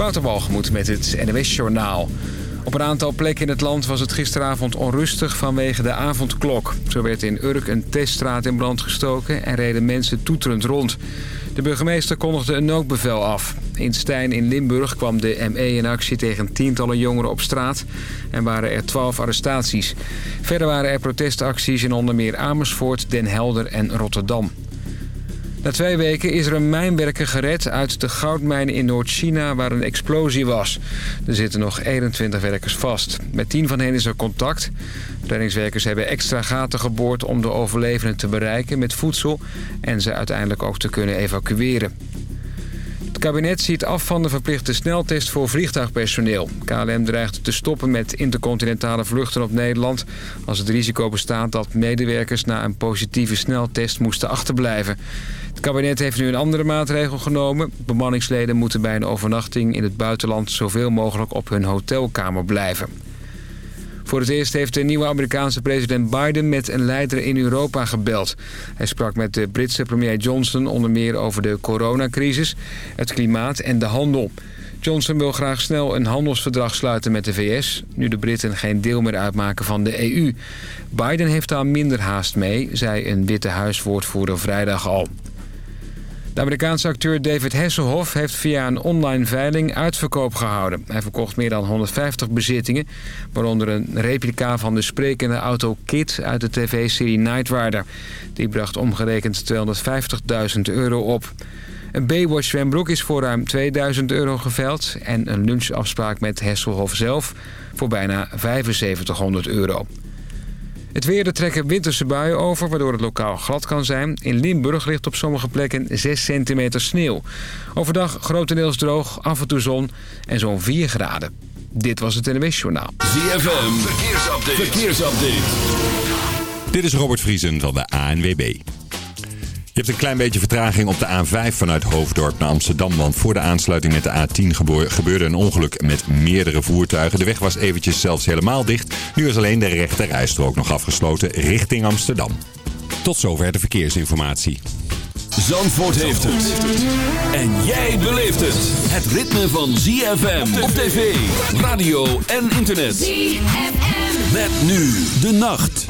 Wouter met het NWS Journaal. Op een aantal plekken in het land was het gisteravond onrustig vanwege de avondklok. Zo werd in Urk een teststraat in brand gestoken en reden mensen toeterend rond. De burgemeester kondigde een noodbevel af. In Stijn in Limburg kwam de ME in actie tegen tientallen jongeren op straat... en waren er twaalf arrestaties. Verder waren er protestacties in onder meer Amersfoort, Den Helder en Rotterdam. Na twee weken is er een mijnwerker gered uit de goudmijn in Noord-China waar een explosie was. Er zitten nog 21 werkers vast. Met 10 van hen is er contact. Reddingswerkers hebben extra gaten geboord om de overlevenden te bereiken met voedsel... en ze uiteindelijk ook te kunnen evacueren. Het kabinet ziet af van de verplichte sneltest voor vliegtuigpersoneel. KLM dreigt te stoppen met intercontinentale vluchten op Nederland... als het risico bestaat dat medewerkers na een positieve sneltest moesten achterblijven. Het kabinet heeft nu een andere maatregel genomen. Bemanningsleden moeten bij een overnachting in het buitenland... zoveel mogelijk op hun hotelkamer blijven. Voor het eerst heeft de nieuwe Amerikaanse president Biden met een leider in Europa gebeld. Hij sprak met de Britse premier Johnson onder meer over de coronacrisis, het klimaat en de handel. Johnson wil graag snel een handelsverdrag sluiten met de VS... nu de Britten geen deel meer uitmaken van de EU. Biden heeft daar minder haast mee, zei een Witte Huiswoordvoerder vrijdag al. De Amerikaanse acteur David Hasselhoff heeft via een online veiling uitverkoop gehouden. Hij verkocht meer dan 150 bezittingen, waaronder een replica van de sprekende auto Kit uit de tv-serie Night Rider. Die bracht omgerekend 250.000 euro op. Een Baywatch zwembroek is voor ruim 2000 euro geveild en een lunchafspraak met Hasselhoff zelf voor bijna 7500 euro. Het weer, er trekken winterse buien over, waardoor het lokaal glad kan zijn. In Limburg ligt op sommige plekken 6 centimeter sneeuw. Overdag grotendeels droog, af en toe zon en zo'n 4 graden. Dit was het NWS Journaal. ZFM, verkeersupdate. verkeersupdate. Dit is Robert Vriesen van de ANWB. Je hebt een klein beetje vertraging op de A5 vanuit Hoofddorp naar Amsterdam. Want voor de aansluiting met de A10 gebeurde een ongeluk met meerdere voertuigen. De weg was eventjes zelfs helemaal dicht. Nu is alleen de rechte rijstrook nog afgesloten richting Amsterdam. Tot zover de verkeersinformatie. Zandvoort heeft het. En jij beleeft het. Het ritme van ZFM op tv, radio en internet. ZFM. Met nu de nacht.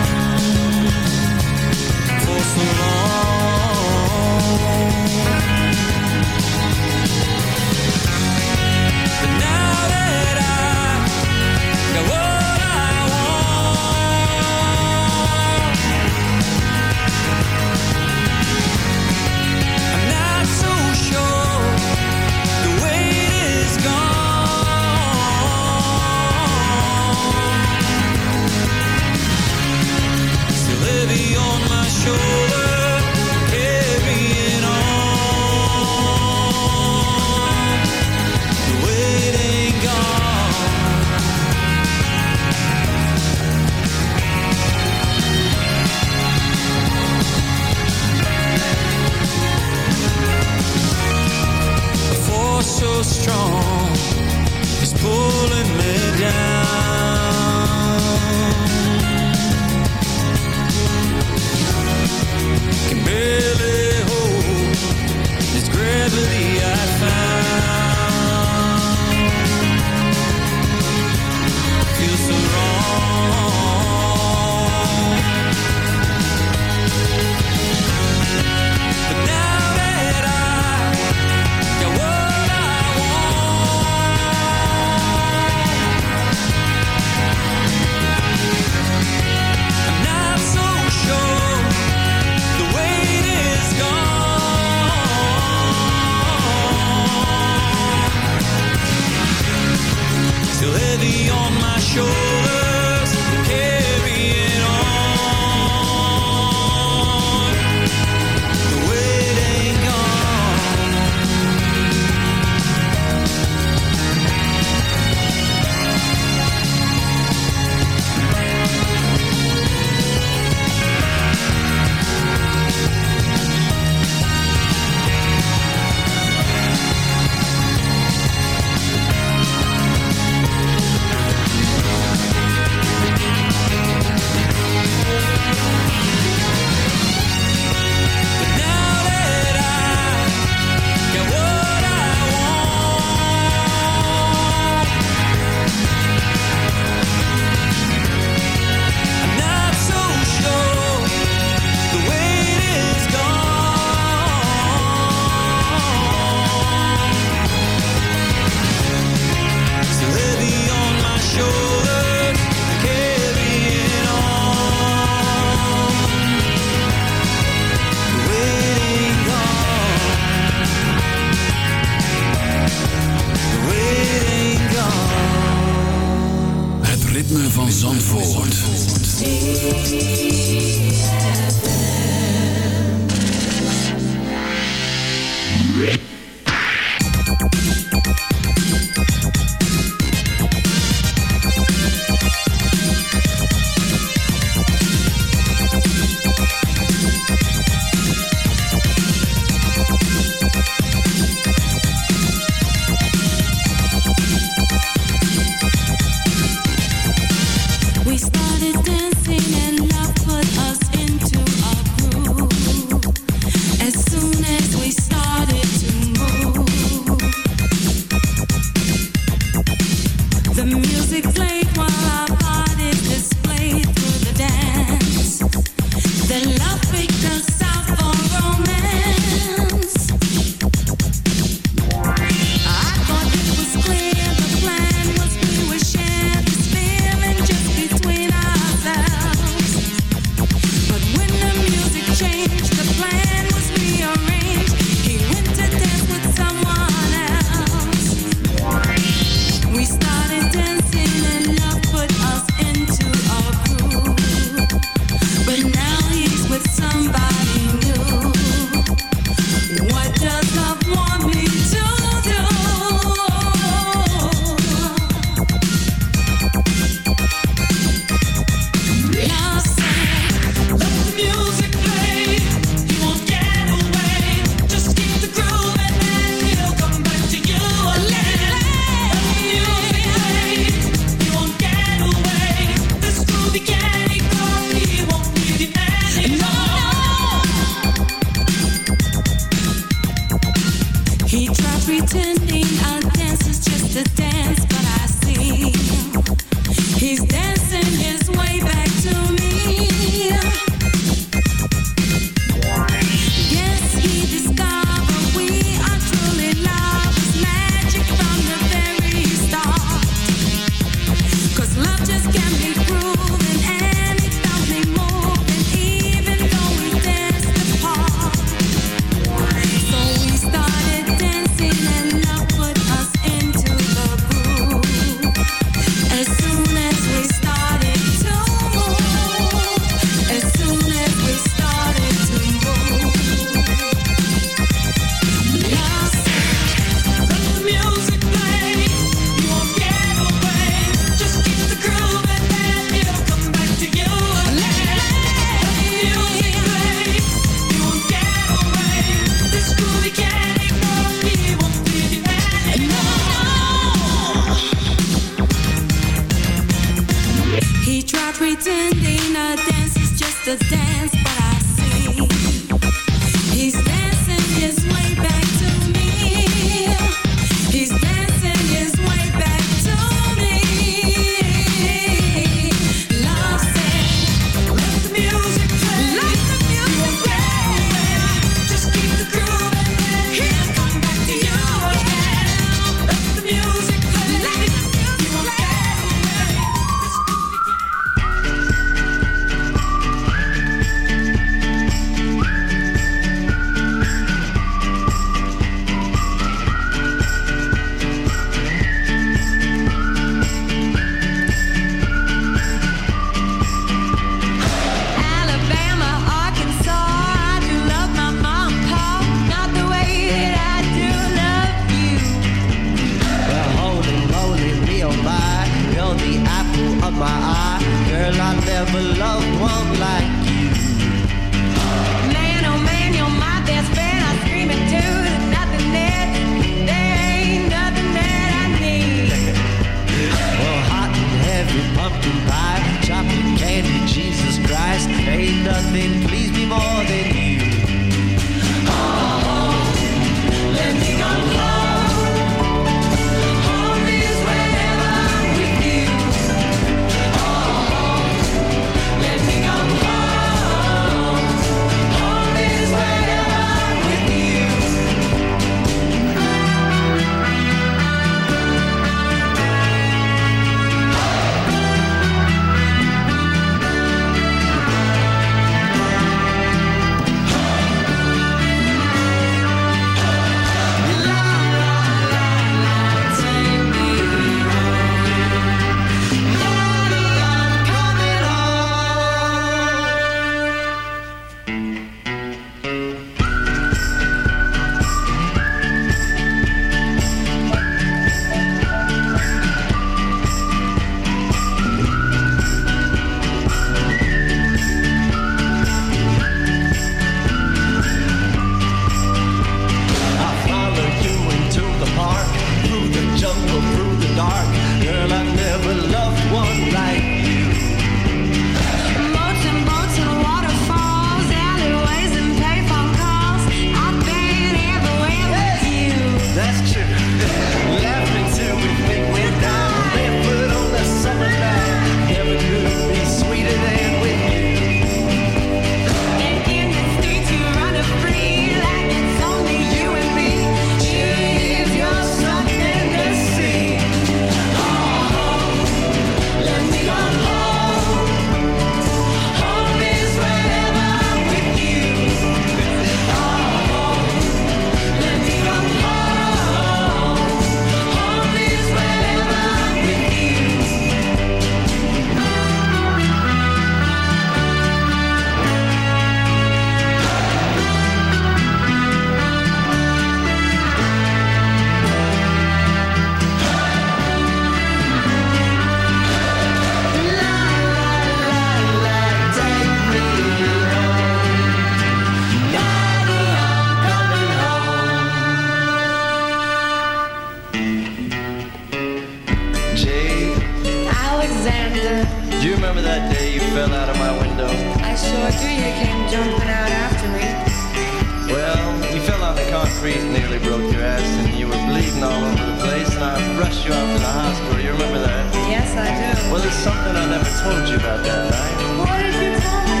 told you about that, right? Why did you tell me?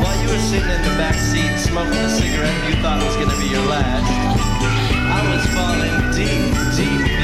While you were sitting in the back seat smoking a cigarette you thought was gonna be your last, I was falling deep, deep, deep.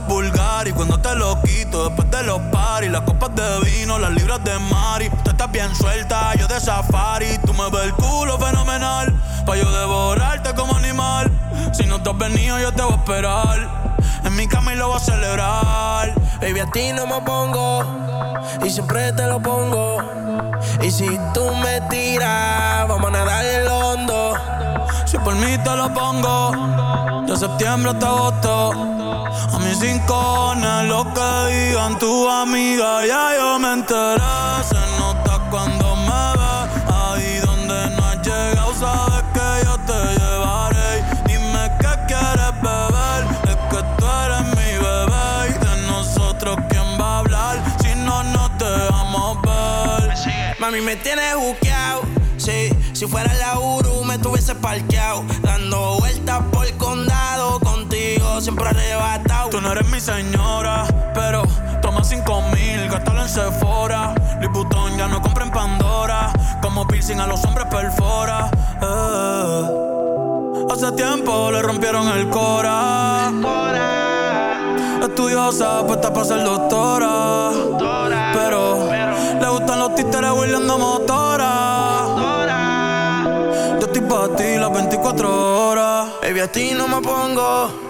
dolce, a veces es vulgar Y cuando te lo quito después de los paris Las copas de vino, las libras de Mari. Tú estás bien suelta, yo de safari. Tú me ves el culo fenomenal Pa' yo devorarte como animal. Si no te has venido yo te voy a esperar. En mi cama y lo voy a celebrar. Baby, a ti no me pongo y siempre te lo pongo. Y si tú me tiras, vamos a nadar el hondo. Si por mí te lo pongo De septiembre hasta agosto A mis rincones Lo que digan tu amiga Ya yo me enteré Se nota cuando me ves Ahí donde no has llegado Sabes que yo te llevaré Dime qué quieres beber Es que tú eres mi bebé Y de nosotros quién va a hablar Si no nos dejamos ver Mami, me tienes buqueado. Sí, si fuera la Uru me tuviese parqueado. Dando vueltas por el condado. Contigo siempre arrebatado. Eres mi señora, pero toma cinco mil, gástalo en Sephora. Liputón ya no compra en Pandora. Como piercing a los hombres perfora. Eh. Hace tiempo le rompieron el cora. Estudiosa, puesta para ser doctora. Pero le gustan los títeres huirleando motora. Yo estoy para ti las 24 horas. Baby, a ti no me pongo.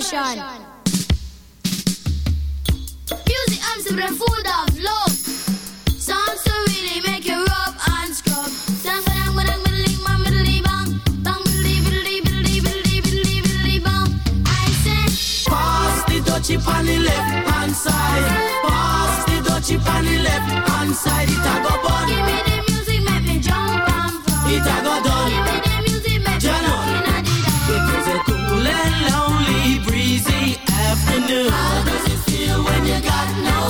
Version. Music arms the food of.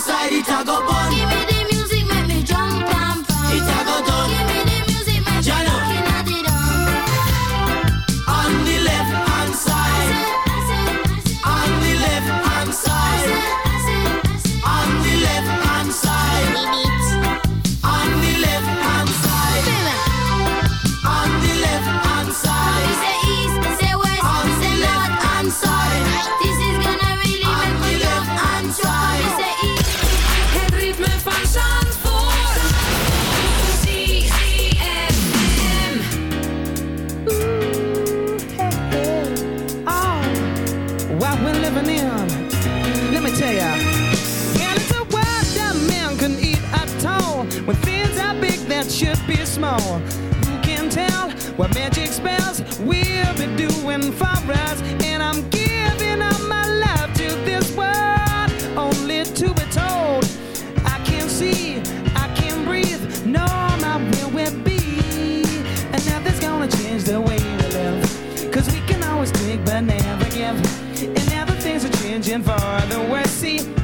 inside it, I go burn. doing for us, and I'm giving my love to this world, only to be told I can't see, I can't breathe, no, be, and nothing's gonna change the way we we can always take but never give, and now things are changing for the worse. See.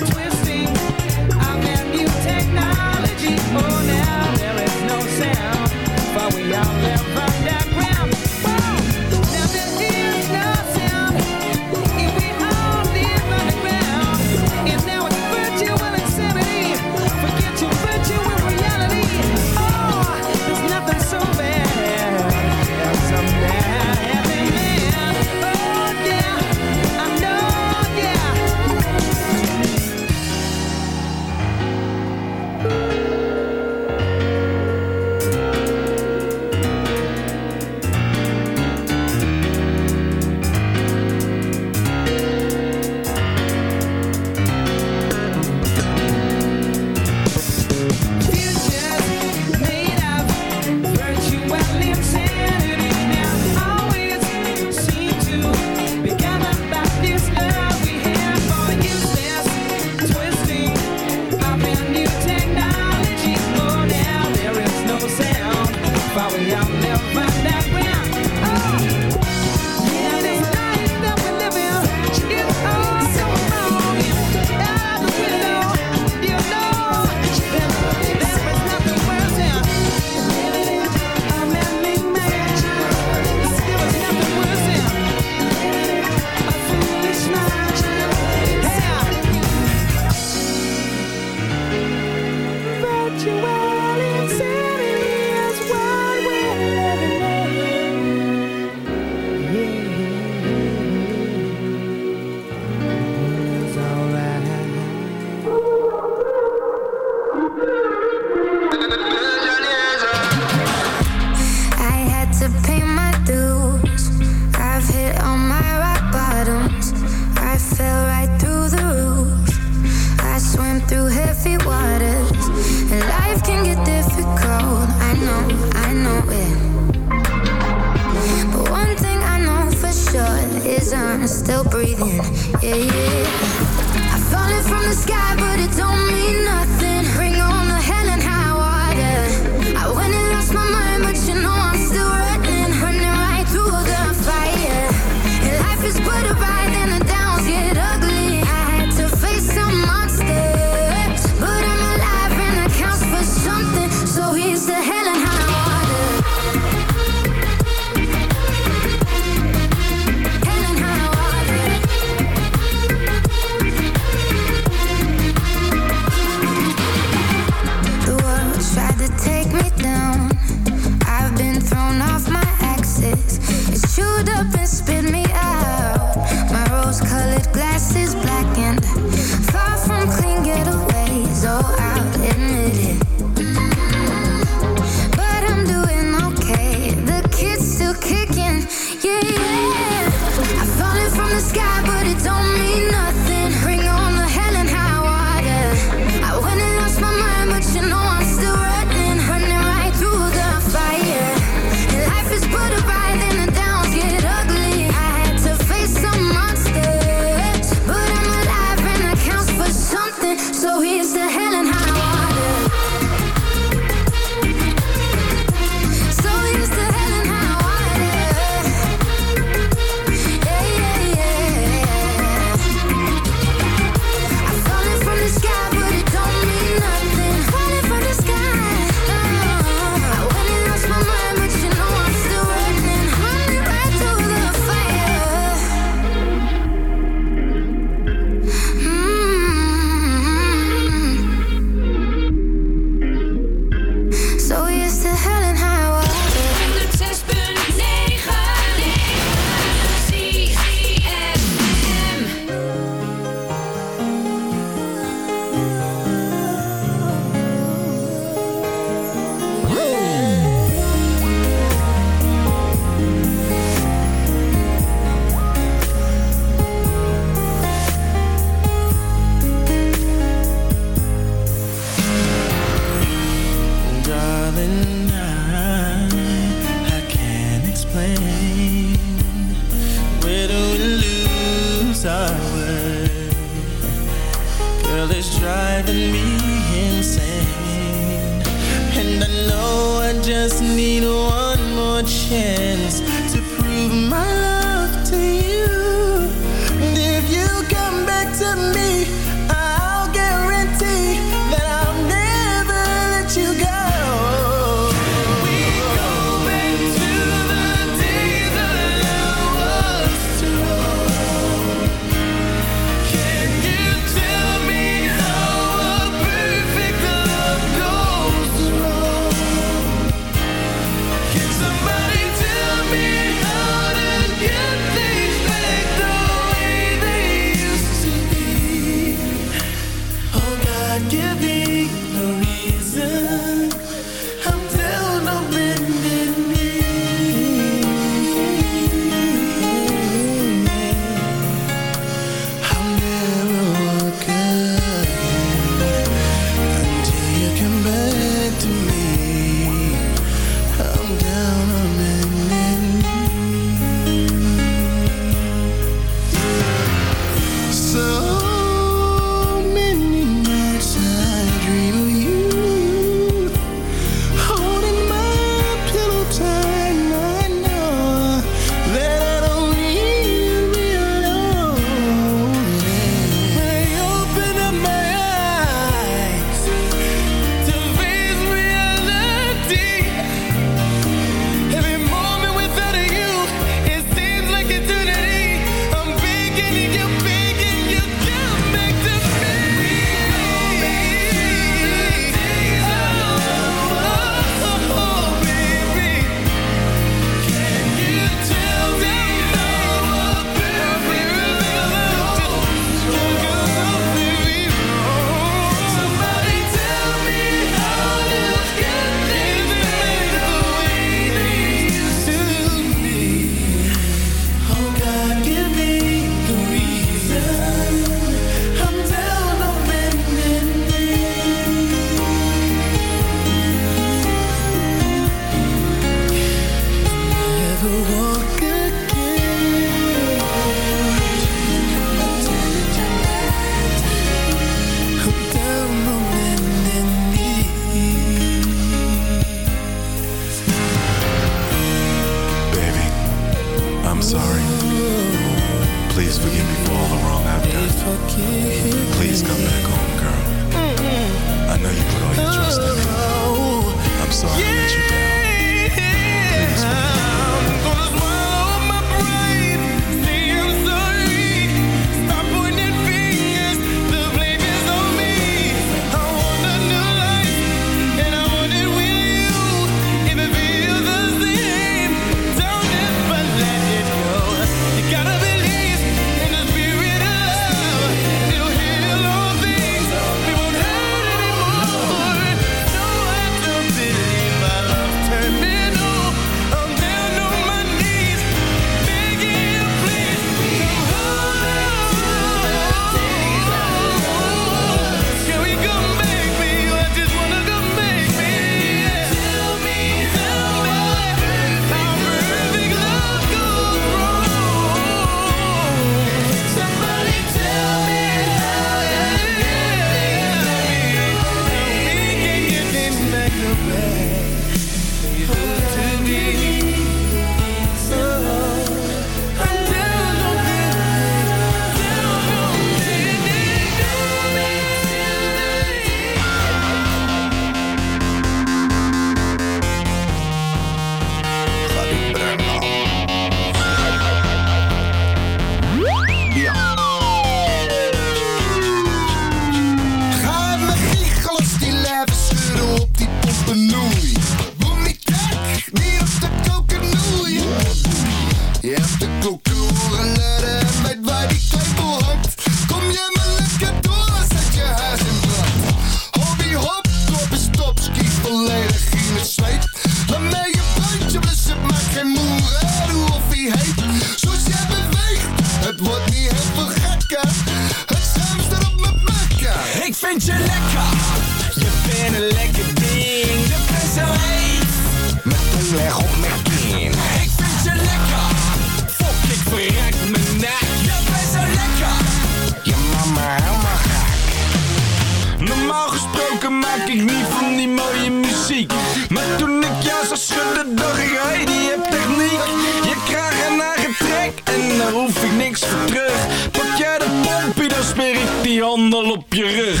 terug. Pak jij de pompie, dan smeer ik die handel op je rug.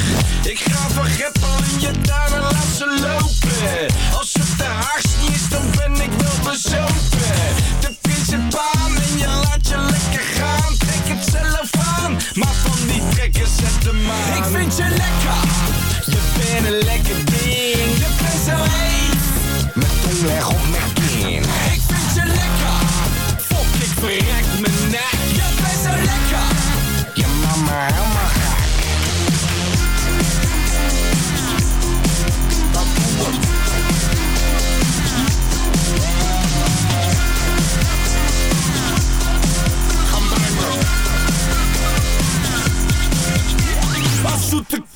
Ik ga van in je tuin en laat ze lopen. Als het te haars niet is, dan ben ik wel bezopen. De vind en baan en je laat je lekker gaan. Trek het zelf aan, maar van die trekken zet de maan Ik vind je lekker, je bent een lekker ding. Je bent zo heet. Weg tong leg op mijn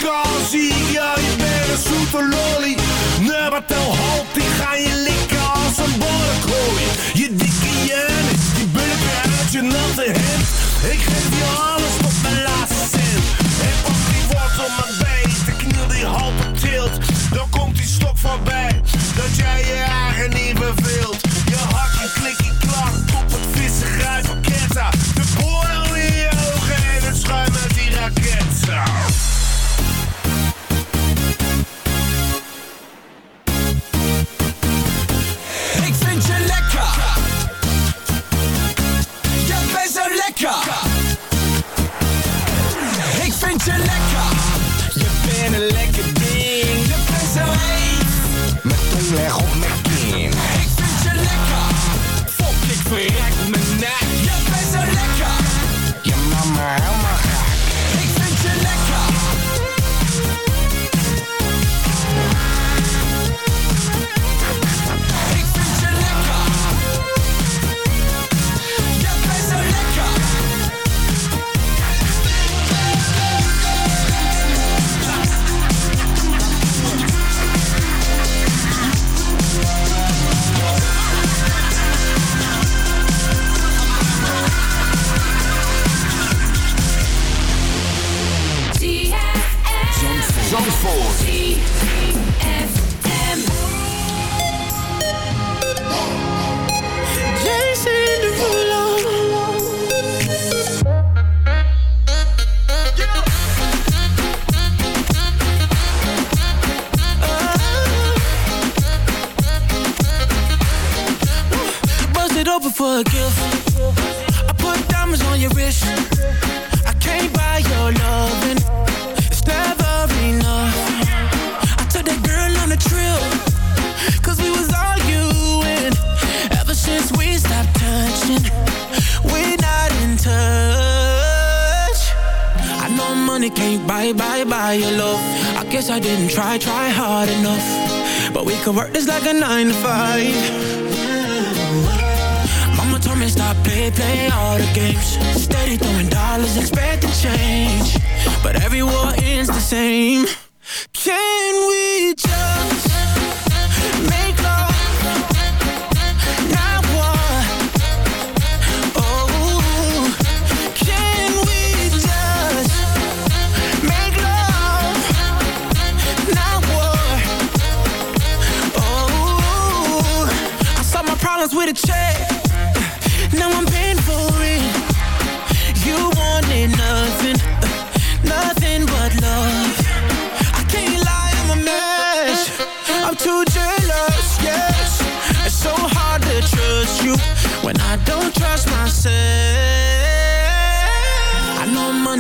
vakantie. Ja, je bent een zoete lolly. Nee, maar tel halt, die ga je likken als een borrekooi. Je dikke Janis, die bulk uit je natte hemd. Ik geef je alles tot mijn laatste cent. En pak die was op mijn bij, de kniel die half tilt. Dan komt die stok voorbij, dat jij je eigen niet beveelt. je lekker. Je bent een lekker ding. Je bent zo heet. Mijn tong leg op mijn like a nine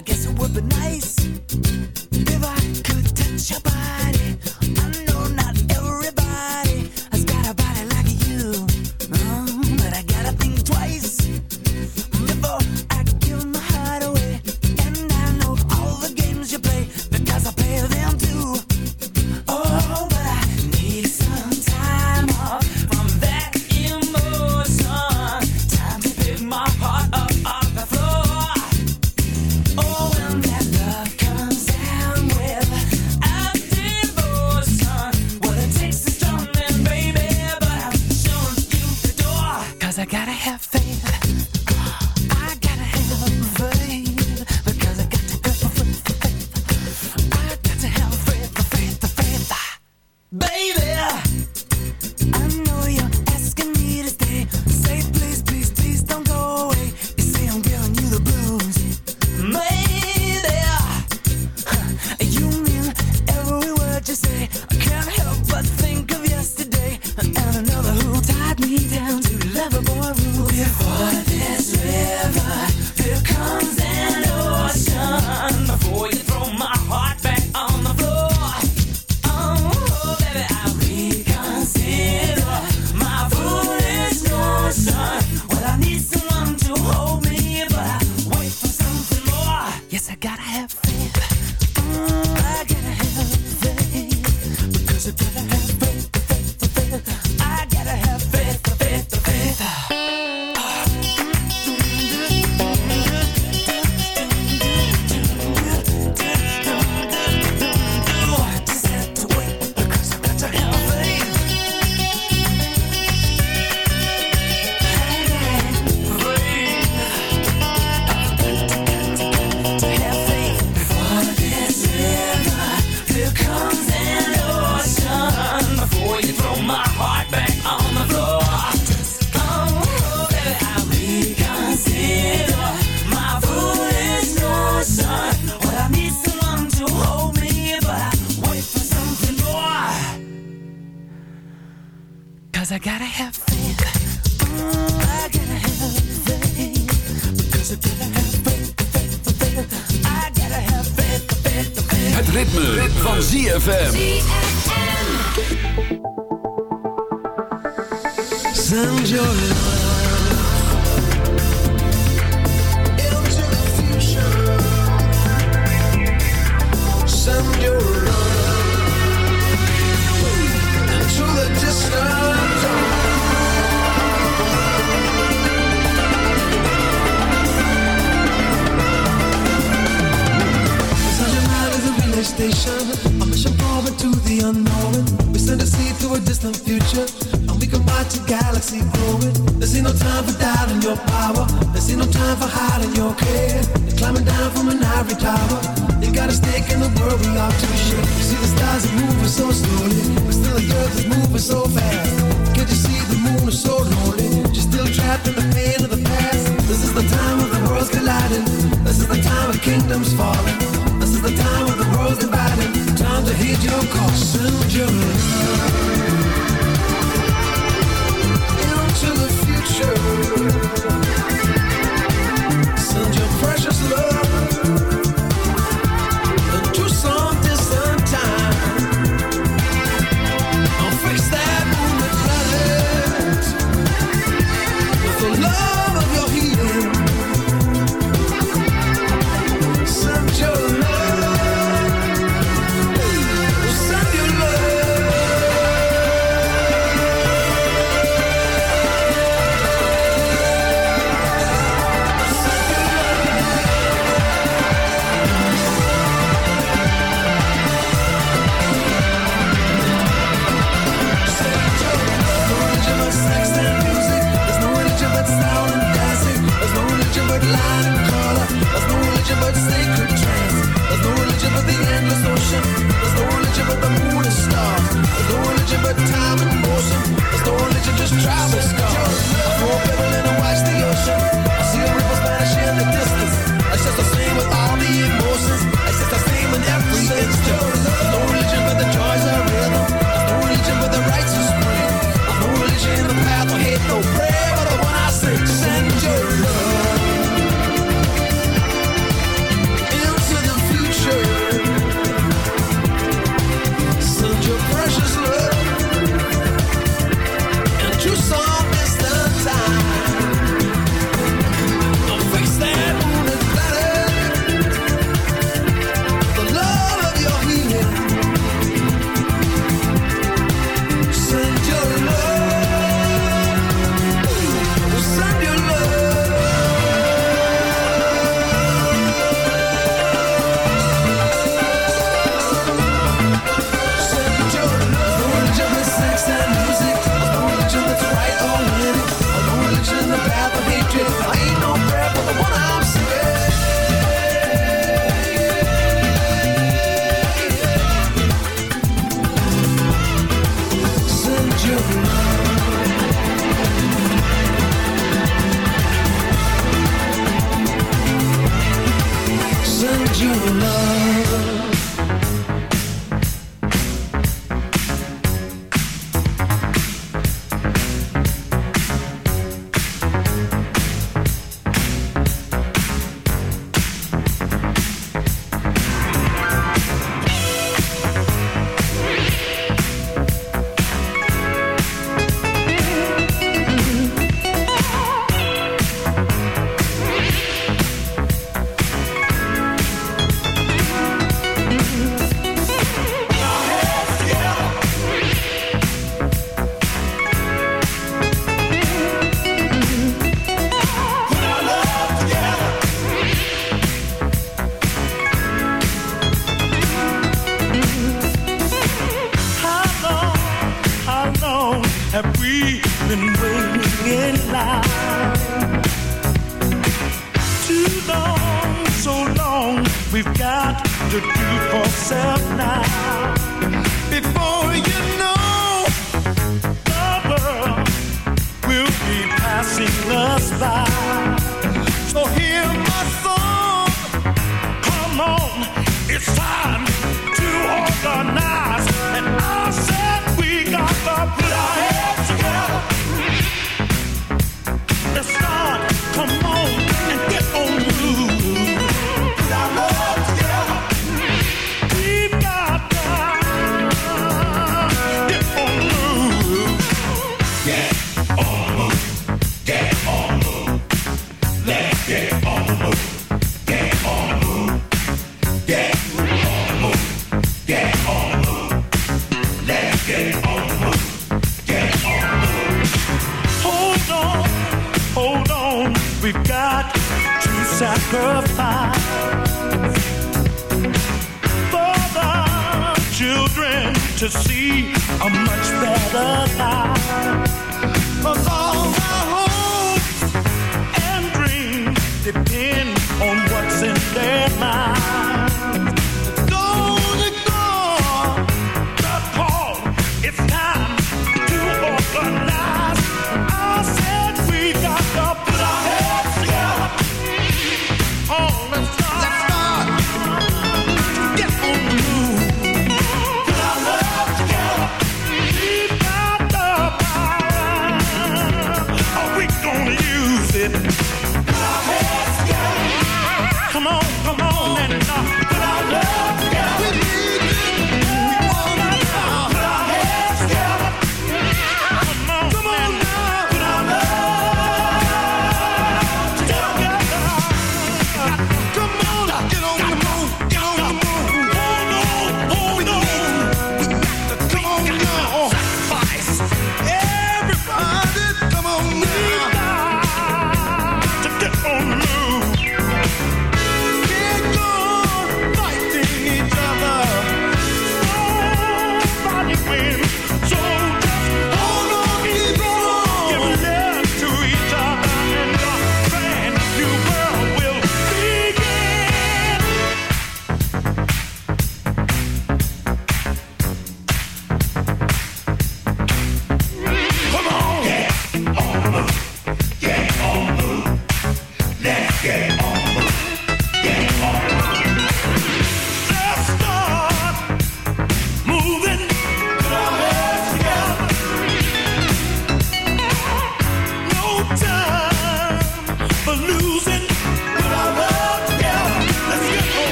I guess it would be nice if I could touch your body.